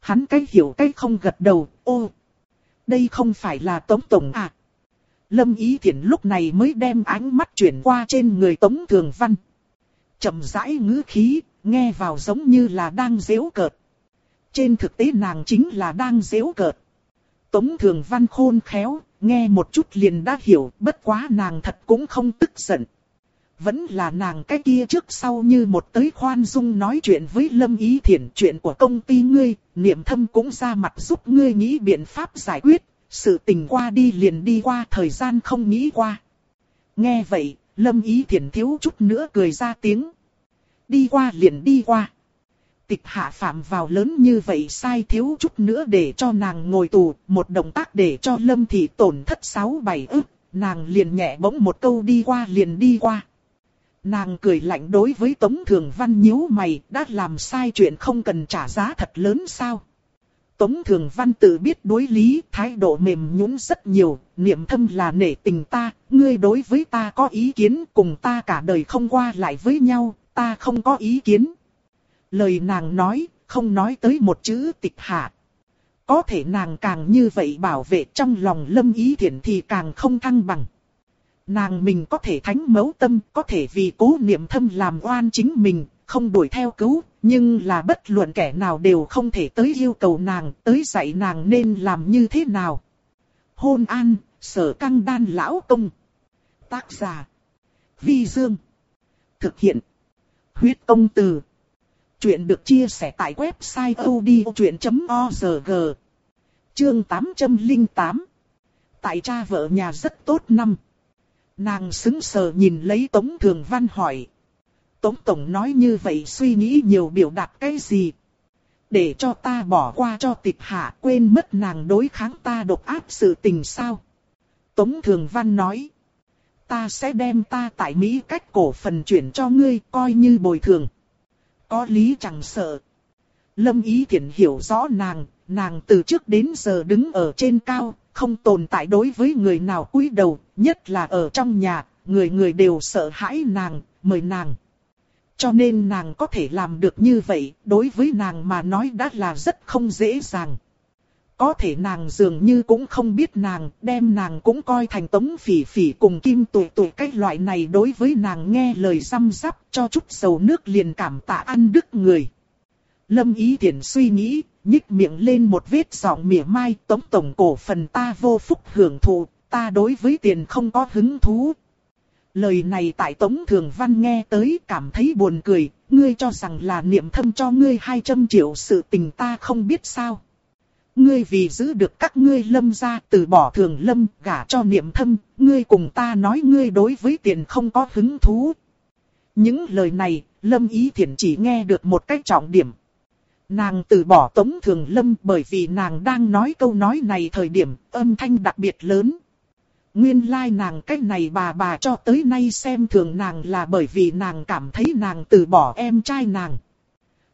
Hắn cái hiểu cái không gật đầu, ô. Đây không phải là Tống Tổng à. Lâm Ý Thiển lúc này mới đem ánh mắt chuyển qua trên người Tống Thường Văn. chậm rãi ngữ khí, nghe vào giống như là đang dễu cợt. Trên thực tế nàng chính là đang dễu cợt. Tống Thường Văn khôn khéo, nghe một chút liền đã hiểu, bất quá nàng thật cũng không tức giận. Vẫn là nàng cái kia trước sau như một tới khoan dung nói chuyện với Lâm Ý Thiển chuyện của công ty ngươi, niệm thâm cũng ra mặt giúp ngươi nghĩ biện pháp giải quyết, sự tình qua đi liền đi qua thời gian không nghĩ qua. Nghe vậy, Lâm Ý Thiển thiếu chút nữa cười ra tiếng. Đi qua liền đi qua. Tịch hạ phạm vào lớn như vậy sai thiếu chút nữa để cho nàng ngồi tù, một động tác để cho Lâm Thị tổn thất sáu bảy ức, nàng liền nhẹ bỗng một câu đi qua liền đi qua. Nàng cười lạnh đối với Tống Thường Văn nhíu mày, đã làm sai chuyện không cần trả giá thật lớn sao? Tống Thường Văn tự biết đối lý, thái độ mềm nhũn rất nhiều, niệm thâm là nể tình ta, ngươi đối với ta có ý kiến, cùng ta cả đời không qua lại với nhau, ta không có ý kiến. Lời nàng nói, không nói tới một chữ tịch hạ. Có thể nàng càng như vậy bảo vệ trong lòng lâm ý thiện thì càng không thăng bằng. Nàng mình có thể thánh mấu tâm, có thể vì cố niệm thâm làm oan chính mình, không đuổi theo cứu, nhưng là bất luận kẻ nào đều không thể tới yêu cầu nàng, tới dạy nàng nên làm như thế nào. Hôn an, sở căng đan lão công. Tác giả. Vi Dương. Thực hiện. Huyết công từ. Chuyện được chia sẻ tại website odchuyện.org. Chương 808. Tại cha vợ nhà rất tốt năm. Nàng xứng sờ nhìn lấy Tống Thường Văn hỏi. Tống Tổng nói như vậy suy nghĩ nhiều biểu đạt cái gì? Để cho ta bỏ qua cho tịch hạ quên mất nàng đối kháng ta độc áp sự tình sao? Tống Thường Văn nói. Ta sẽ đem ta tại Mỹ cách cổ phần chuyển cho ngươi coi như bồi thường. Có lý chẳng sợ. Lâm Ý Thiển hiểu rõ nàng, nàng từ trước đến giờ đứng ở trên cao, không tồn tại đối với người nào cúi đầu, nhất là ở trong nhà, người người đều sợ hãi nàng, mời nàng. Cho nên nàng có thể làm được như vậy, đối với nàng mà nói đã là rất không dễ dàng. Có thể nàng dường như cũng không biết nàng, đem nàng cũng coi thành tống phỉ phỉ cùng kim tụi tụi cái loại này đối với nàng nghe lời xăm sắp cho chút dầu nước liền cảm tạ ăn đức người. Lâm ý tiện suy nghĩ, nhích miệng lên một vết giọng mỉa mai tống tổng cổ phần ta vô phúc hưởng thụ, ta đối với tiền không có hứng thú. Lời này tại Tống Thường Văn nghe tới cảm thấy buồn cười, ngươi cho rằng là niệm thâm cho ngươi 200 triệu sự tình ta không biết sao. Ngươi vì giữ được các ngươi lâm ra từ bỏ thường lâm gả cho niệm thâm, ngươi cùng ta nói ngươi đối với tiền không có hứng thú. Những lời này, lâm ý thiện chỉ nghe được một cách trọng điểm. Nàng từ bỏ tống thường lâm bởi vì nàng đang nói câu nói này thời điểm âm thanh đặc biệt lớn. Nguyên lai like nàng cách này bà bà cho tới nay xem thường nàng là bởi vì nàng cảm thấy nàng từ bỏ em trai nàng.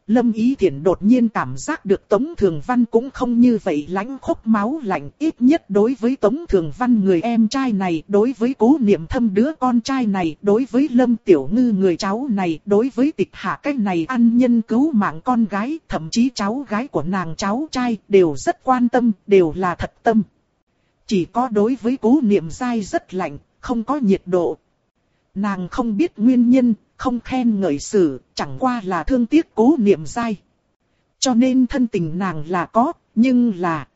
Lâm Ý Thiển đột nhiên cảm giác được Tống Thường Văn cũng không như vậy lãnh khốc máu lạnh ít nhất đối với Tống Thường Văn người em trai này, đối với cố niệm thâm đứa con trai này, đối với Lâm Tiểu Ngư người cháu này, đối với tịch hạ cách này ăn nhân cứu mạng con gái, thậm chí cháu gái của nàng cháu trai đều rất quan tâm, đều là thật tâm. Chỉ có đối với cố niệm dai rất lạnh, không có nhiệt độ. Nàng không biết nguyên nhân, không khen ngợi sử, chẳng qua là thương tiếc cố niệm dai. Cho nên thân tình nàng là có, nhưng là...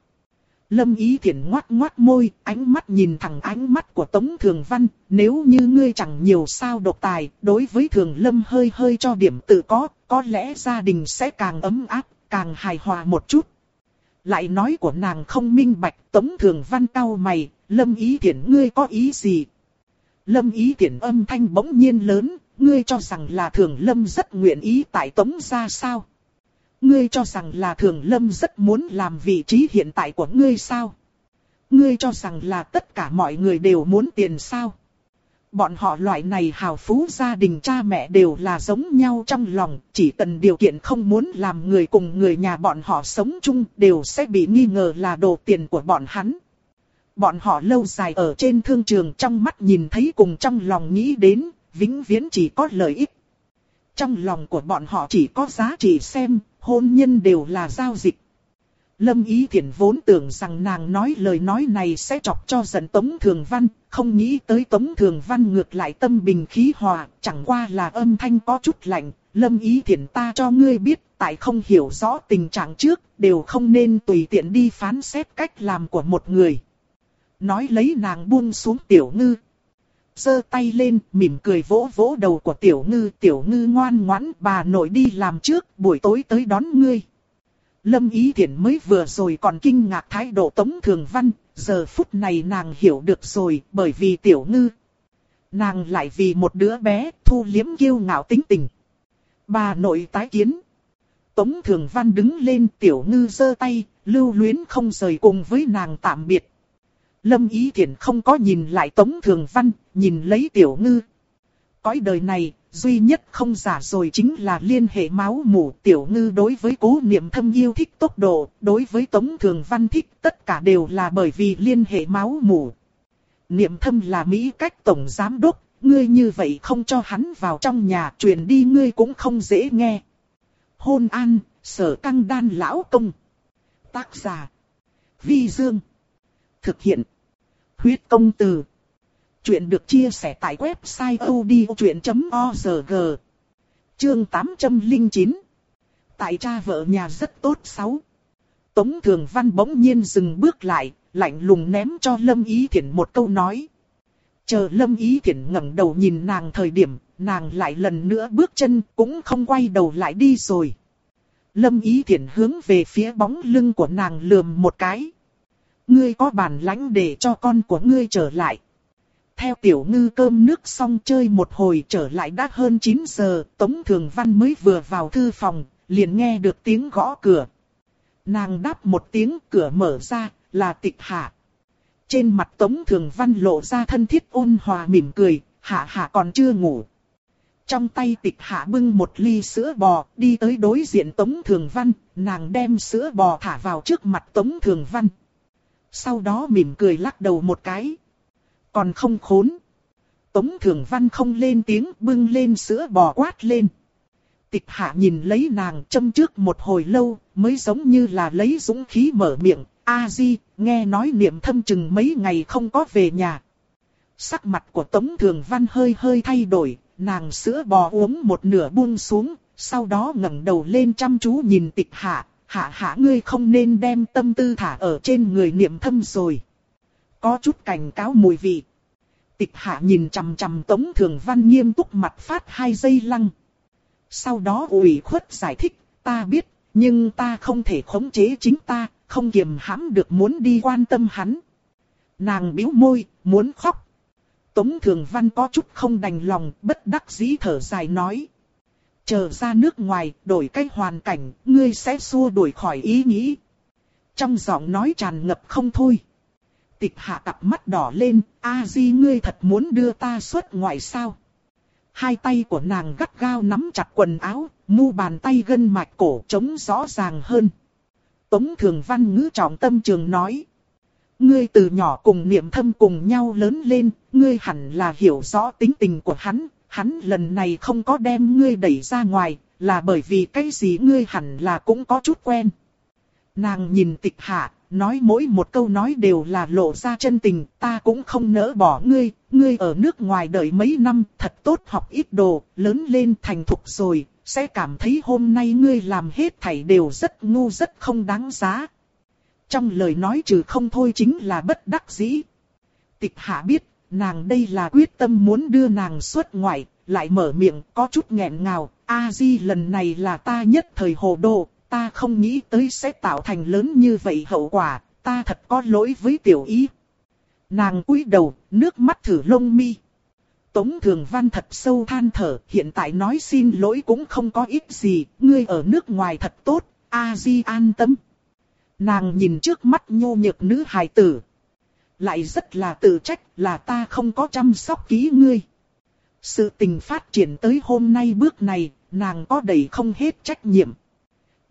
Lâm Ý Thiển ngoát ngoát môi, ánh mắt nhìn thẳng ánh mắt của Tống Thường Văn, nếu như ngươi chẳng nhiều sao độc tài, đối với Thường Lâm hơi hơi cho điểm tự có, có lẽ gia đình sẽ càng ấm áp, càng hài hòa một chút. Lại nói của nàng không minh bạch, Tống Thường Văn cau mày, Lâm Ý Thiển ngươi có ý gì? Lâm Ý Thiển âm thanh bỗng nhiên lớn, ngươi cho rằng là Thường Lâm rất nguyện ý tại Tống gia sao? Ngươi cho rằng là Thường Lâm rất muốn làm vị trí hiện tại của ngươi sao? Ngươi cho rằng là tất cả mọi người đều muốn tiền sao? Bọn họ loại này hào phú gia đình cha mẹ đều là giống nhau trong lòng, chỉ cần điều kiện không muốn làm người cùng người nhà bọn họ sống chung đều sẽ bị nghi ngờ là đồ tiền của bọn hắn. Bọn họ lâu dài ở trên thương trường trong mắt nhìn thấy cùng trong lòng nghĩ đến, vĩnh viễn chỉ có lợi ích. Trong lòng của bọn họ chỉ có giá trị xem, hôn nhân đều là giao dịch. Lâm Ý Thiển vốn tưởng rằng nàng nói lời nói này sẽ chọc cho giận Tống Thường Văn, không nghĩ tới Tống Thường Văn ngược lại tâm bình khí hòa, chẳng qua là âm thanh có chút lạnh. Lâm Ý Thiển ta cho ngươi biết, tại không hiểu rõ tình trạng trước, đều không nên tùy tiện đi phán xét cách làm của một người. Nói lấy nàng buông xuống tiểu ngư giơ tay lên, mỉm cười vỗ vỗ đầu của tiểu ngư. Tiểu ngư ngoan ngoãn, bà nội đi làm trước, buổi tối tới đón ngươi. Lâm Ý Thiển mới vừa rồi còn kinh ngạc thái độ Tống Thường Văn, giờ phút này nàng hiểu được rồi bởi vì tiểu ngư. Nàng lại vì một đứa bé thu liếm kiêu ngạo tính tình. Bà nội tái kiến. Tống Thường Văn đứng lên tiểu ngư giơ tay, lưu luyến không rời cùng với nàng tạm biệt. Lâm Ý Thiển không có nhìn lại Tống Thường Văn, nhìn lấy tiểu ngư. Cõi đời này, duy nhất không giả rồi chính là liên hệ máu mủ tiểu ngư đối với cố niệm thâm yêu thích tốc độ, đối với Tống Thường Văn thích tất cả đều là bởi vì liên hệ máu mủ. Niệm thâm là Mỹ cách tổng giám đốc, ngươi như vậy không cho hắn vào trong nhà truyền đi ngươi cũng không dễ nghe. Hôn an, sở căng đan lão công. Tác giả. Vi Dương. Thực hiện. Huyết công từ. Chuyện được chia sẻ tại website odchuyện.org Chương 809 Tại cha vợ nhà rất tốt sáu Tống Thường Văn bỗng nhiên dừng bước lại, lạnh lùng ném cho Lâm Ý Thiển một câu nói. Chờ Lâm Ý Thiển ngẩng đầu nhìn nàng thời điểm, nàng lại lần nữa bước chân, cũng không quay đầu lại đi rồi. Lâm Ý Thiển hướng về phía bóng lưng của nàng lườm một cái. Ngươi có bản lãnh để cho con của ngươi trở lại. Theo tiểu ngư cơm nước xong chơi một hồi trở lại đã hơn 9 giờ, Tống Thường Văn mới vừa vào thư phòng, liền nghe được tiếng gõ cửa. Nàng đáp một tiếng cửa mở ra, là tịch hạ. Trên mặt Tống Thường Văn lộ ra thân thiết ôn hòa mỉm cười, hạ hạ còn chưa ngủ. Trong tay tịch hạ bưng một ly sữa bò, đi tới đối diện Tống Thường Văn, nàng đem sữa bò thả vào trước mặt Tống Thường Văn. Sau đó mỉm cười lắc đầu một cái. Còn không khốn. Tống Thường Văn không lên tiếng bưng lên sữa bò quát lên. Tịch hạ nhìn lấy nàng châm trước một hồi lâu, mới giống như là lấy dũng khí mở miệng. A Di, nghe nói niệm thâm chừng mấy ngày không có về nhà. Sắc mặt của Tống Thường Văn hơi hơi thay đổi, nàng sữa bò uống một nửa buông xuống, sau đó ngẩng đầu lên chăm chú nhìn tịch hạ. Hạ hạ ngươi không nên đem tâm tư thả ở trên người niệm thâm rồi có chút cảnh cáo mùi vị. Tịch hạ nhìn chằm chằm Tống Thường Văn nghiêm túc mặt phát hai giây lăng. Sau đó ủy khuất giải thích, ta biết, nhưng ta không thể khống chế chính ta, không kiềm hãm được muốn đi quan tâm hắn. Nàng bĩu môi, muốn khóc. Tống Thường Văn có chút không đành lòng, bất đắc dĩ thở dài nói. Chờ ra nước ngoài, đổi cách hoàn cảnh, ngươi sẽ xua đuổi khỏi ý nghĩ. Trong giọng nói tràn ngập không thôi tịch hạ cặp mắt đỏ lên, a di ngươi thật muốn đưa ta xuất ngoại sao? Hai tay của nàng gắt gao nắm chặt quần áo, mu bàn tay gân mạch cổ trống rõ ràng hơn. Tống Thường Văn ngữ trọng tâm trường nói. Ngươi từ nhỏ cùng niệm thâm cùng nhau lớn lên, ngươi hẳn là hiểu rõ tính tình của hắn, hắn lần này không có đem ngươi đẩy ra ngoài, là bởi vì cái gì ngươi hẳn là cũng có chút quen. Nàng nhìn tịch hạ, nói mỗi một câu nói đều là lộ ra chân tình, ta cũng không nỡ bỏ ngươi, ngươi ở nước ngoài đợi mấy năm, thật tốt học ít đồ, lớn lên thành thục rồi, sẽ cảm thấy hôm nay ngươi làm hết thảy đều rất ngu rất không đáng giá. Trong lời nói trừ không thôi chính là bất đắc dĩ. Tịch hạ biết, nàng đây là quyết tâm muốn đưa nàng xuất ngoại, lại mở miệng có chút nghẹn ngào, A-di lần này là ta nhất thời hồ đồ, ta không nghĩ tới sẽ tạo thành lớn như vậy hậu quả, ta thật có lỗi với tiểu ý. Nàng cúi đầu, nước mắt thử lông mi. Tống Thường Văn thật sâu than thở, hiện tại nói xin lỗi cũng không có ít gì, ngươi ở nước ngoài thật tốt, A-di an tâm. Nàng nhìn trước mắt nhô nhược nữ hài tử. Lại rất là tự trách là ta không có chăm sóc kỹ ngươi. Sự tình phát triển tới hôm nay bước này, nàng có đầy không hết trách nhiệm.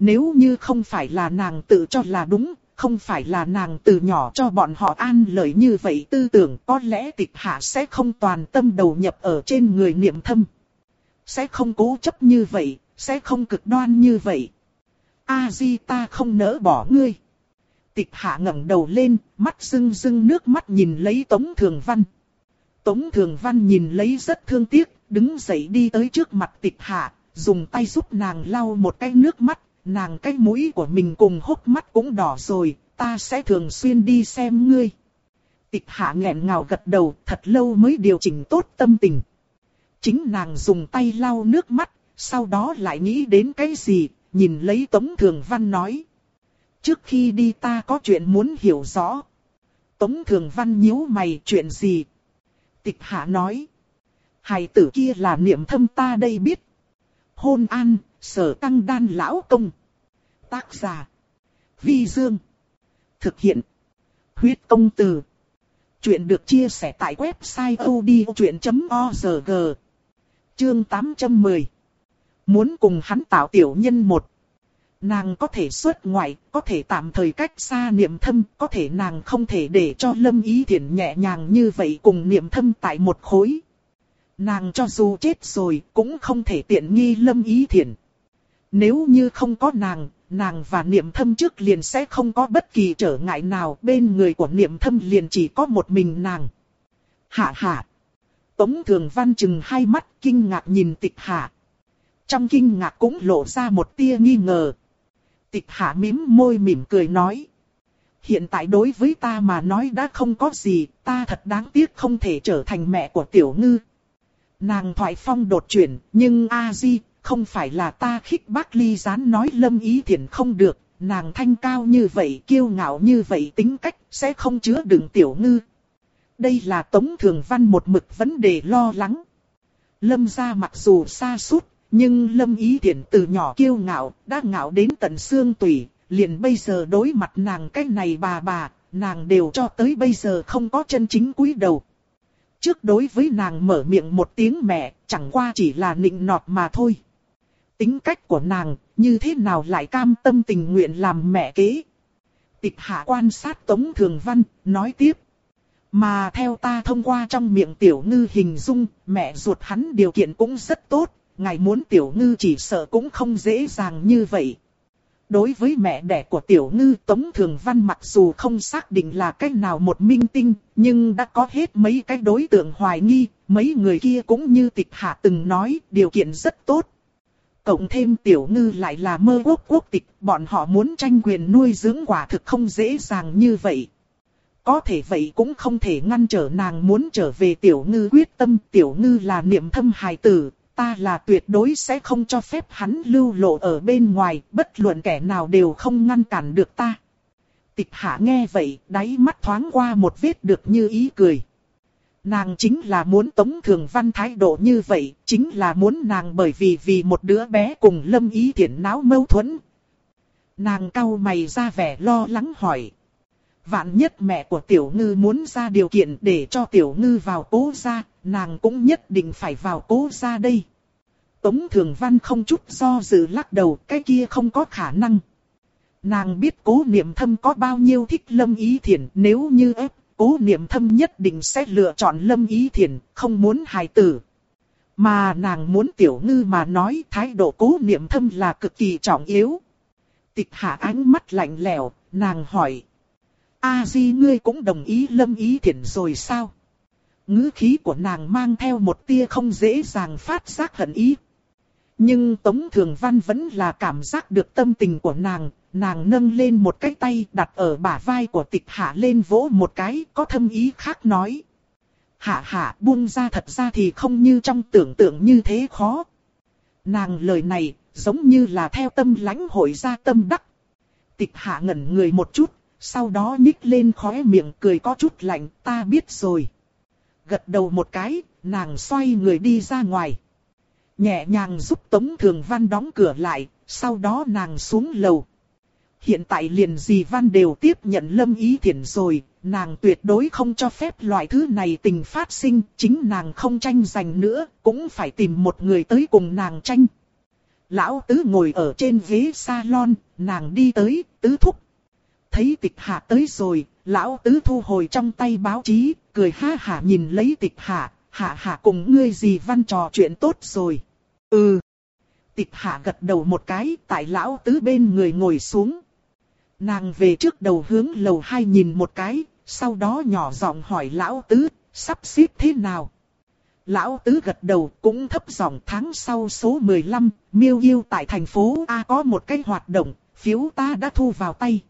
Nếu như không phải là nàng tự cho là đúng, không phải là nàng từ nhỏ cho bọn họ an lợi như vậy tư tưởng có lẽ tịch hạ sẽ không toàn tâm đầu nhập ở trên người niệm thâm. Sẽ không cố chấp như vậy, sẽ không cực đoan như vậy. A-di ta không nỡ bỏ ngươi. Tịch hạ ngẩng đầu lên, mắt rưng rưng nước mắt nhìn lấy Tống Thường Văn. Tống Thường Văn nhìn lấy rất thương tiếc, đứng dậy đi tới trước mặt tịch hạ, dùng tay giúp nàng lau một cái nước mắt, nàng cái mũi của mình cùng hốc mắt cũng đỏ rồi, ta sẽ thường xuyên đi xem ngươi. Tịch hạ nghẹn ngào gật đầu, thật lâu mới điều chỉnh tốt tâm tình. Chính nàng dùng tay lau nước mắt, sau đó lại nghĩ đến cái gì, nhìn lấy Tống Thường Văn nói. Trước khi đi ta có chuyện muốn hiểu rõ. Tống Thường Văn nhíu mày chuyện gì? Tịch hạ nói. Hài tử kia là niệm thâm ta đây biết. Hôn an, sở tăng đan lão công. Tác giả. Vi Dương. Thực hiện. Huyết công từ. Chuyện được chia sẻ tại website odchuyện.org. Chương 810. Muốn cùng hắn tạo tiểu nhân một. Nàng có thể xuất ngoại, có thể tạm thời cách xa niệm thâm, có thể nàng không thể để cho lâm ý thiện nhẹ nhàng như vậy cùng niệm thâm tại một khối. Nàng cho dù chết rồi, cũng không thể tiện nghi lâm ý thiện. Nếu như không có nàng, nàng và niệm thâm trước liền sẽ không có bất kỳ trở ngại nào, bên người của niệm thâm liền chỉ có một mình nàng. Hạ hạ. Tống thường văn chừng hai mắt kinh ngạc nhìn tịch hạ. Trong kinh ngạc cũng lộ ra một tia nghi ngờ. Tịch hạ mím môi mỉm cười nói. Hiện tại đối với ta mà nói đã không có gì, ta thật đáng tiếc không thể trở thành mẹ của tiểu ngư. Nàng thoại phong đột chuyển, nhưng A-di, không phải là ta khích bác ly gián nói lâm ý thiện không được, nàng thanh cao như vậy, kiêu ngạo như vậy tính cách, sẽ không chứa đựng tiểu ngư. Đây là Tống Thường Văn một mực vấn đề lo lắng. Lâm gia mặc dù xa suốt, nhưng Lâm Ý Thiển từ nhỏ kiêu ngạo, đã ngạo đến tận xương tủy, liền bây giờ đối mặt nàng cái này bà bà, nàng đều cho tới bây giờ không có chân chính cúi đầu. Trước đối với nàng mở miệng một tiếng mẹ, chẳng qua chỉ là nịnh nọt mà thôi. Tính cách của nàng, như thế nào lại cam tâm tình nguyện làm mẹ kế. Tịch hạ quan sát Tống Thường Văn, nói tiếp. Mà theo ta thông qua trong miệng tiểu ngư hình dung, mẹ ruột hắn điều kiện cũng rất tốt, ngài muốn tiểu ngư chỉ sợ cũng không dễ dàng như vậy. Đối với mẹ đẻ của tiểu ngư Tống Thường Văn mặc dù không xác định là cách nào một minh tinh, nhưng đã có hết mấy cái đối tượng hoài nghi, mấy người kia cũng như tịch hạ từng nói, điều kiện rất tốt. Cộng thêm tiểu ngư lại là mơ quốc quốc tịch, bọn họ muốn tranh quyền nuôi dưỡng quả thực không dễ dàng như vậy. Có thể vậy cũng không thể ngăn trở nàng muốn trở về tiểu ngư quyết tâm tiểu ngư là niệm thâm hài tử, ta là tuyệt đối sẽ không cho phép hắn lưu lộ ở bên ngoài, bất luận kẻ nào đều không ngăn cản được ta. Tịch hạ nghe vậy, đáy mắt thoáng qua một vết được như ý cười. Nàng chính là muốn Tống Thường Văn thái độ như vậy, chính là muốn nàng bởi vì vì một đứa bé cùng lâm ý thiện náo mâu thuẫn. Nàng cau mày ra vẻ lo lắng hỏi. Vạn nhất mẹ của tiểu ngư muốn ra điều kiện để cho tiểu ngư vào cố gia, nàng cũng nhất định phải vào cố gia đây. Tống Thường Văn không chút do dự lắc đầu, cái kia không có khả năng. Nàng biết cố niệm thâm có bao nhiêu thích lâm ý thiền nếu như ép, cố niệm thâm nhất định sẽ lựa chọn lâm ý thiền, không muốn hài tử. Mà nàng muốn tiểu ngư mà nói thái độ cố niệm thâm là cực kỳ trọng yếu. Tịch hạ ánh mắt lạnh lẽo, nàng hỏi. A Di ngươi cũng đồng ý lâm ý thiện rồi sao? ngữ khí của nàng mang theo một tia không dễ dàng phát giác hận ý. Nhưng Tống Thường Văn vẫn là cảm giác được tâm tình của nàng, nàng nâng lên một cái tay đặt ở bả vai của tịch hạ lên vỗ một cái, có thâm ý khác nói. Hạ hạ buông ra thật ra thì không như trong tưởng tượng như thế khó. Nàng lời này, giống như là theo tâm lãnh hội ra tâm đắc. Tịch hạ ngẩn người một chút, sau đó nhích lên khóe miệng cười có chút lạnh, ta biết rồi gật đầu một cái, nàng xoay người đi ra ngoài. Nhẹ nhàng giúp Tống Thường Văn đóng cửa lại, sau đó nàng xuống lầu. Hiện tại liền dì Văn đều tiếp nhận lâm ý Thiển rồi, nàng tuyệt đối không cho phép loại thứ này tình phát sinh, chính nàng không tranh giành nữa, cũng phải tìm một người tới cùng nàng tranh. Lão tứ ngồi ở trên ghế salon, nàng đi tới, tứ thúc. Thấy tịch hạ tới rồi, lão tứ thu hồi trong tay báo chí, cười ha hả nhìn lấy tịch hạ, hạ hạ cùng ngươi gì văn trò chuyện tốt rồi. Ừ. Tịch hạ gật đầu một cái, tại lão tứ bên người ngồi xuống. Nàng về trước đầu hướng lầu hai nhìn một cái, sau đó nhỏ giọng hỏi lão tứ, sắp xếp thế nào? Lão tứ gật đầu cũng thấp giọng tháng sau số 15, miêu yêu tại thành phố A có một cái hoạt động, phiếu ta đã thu vào tay.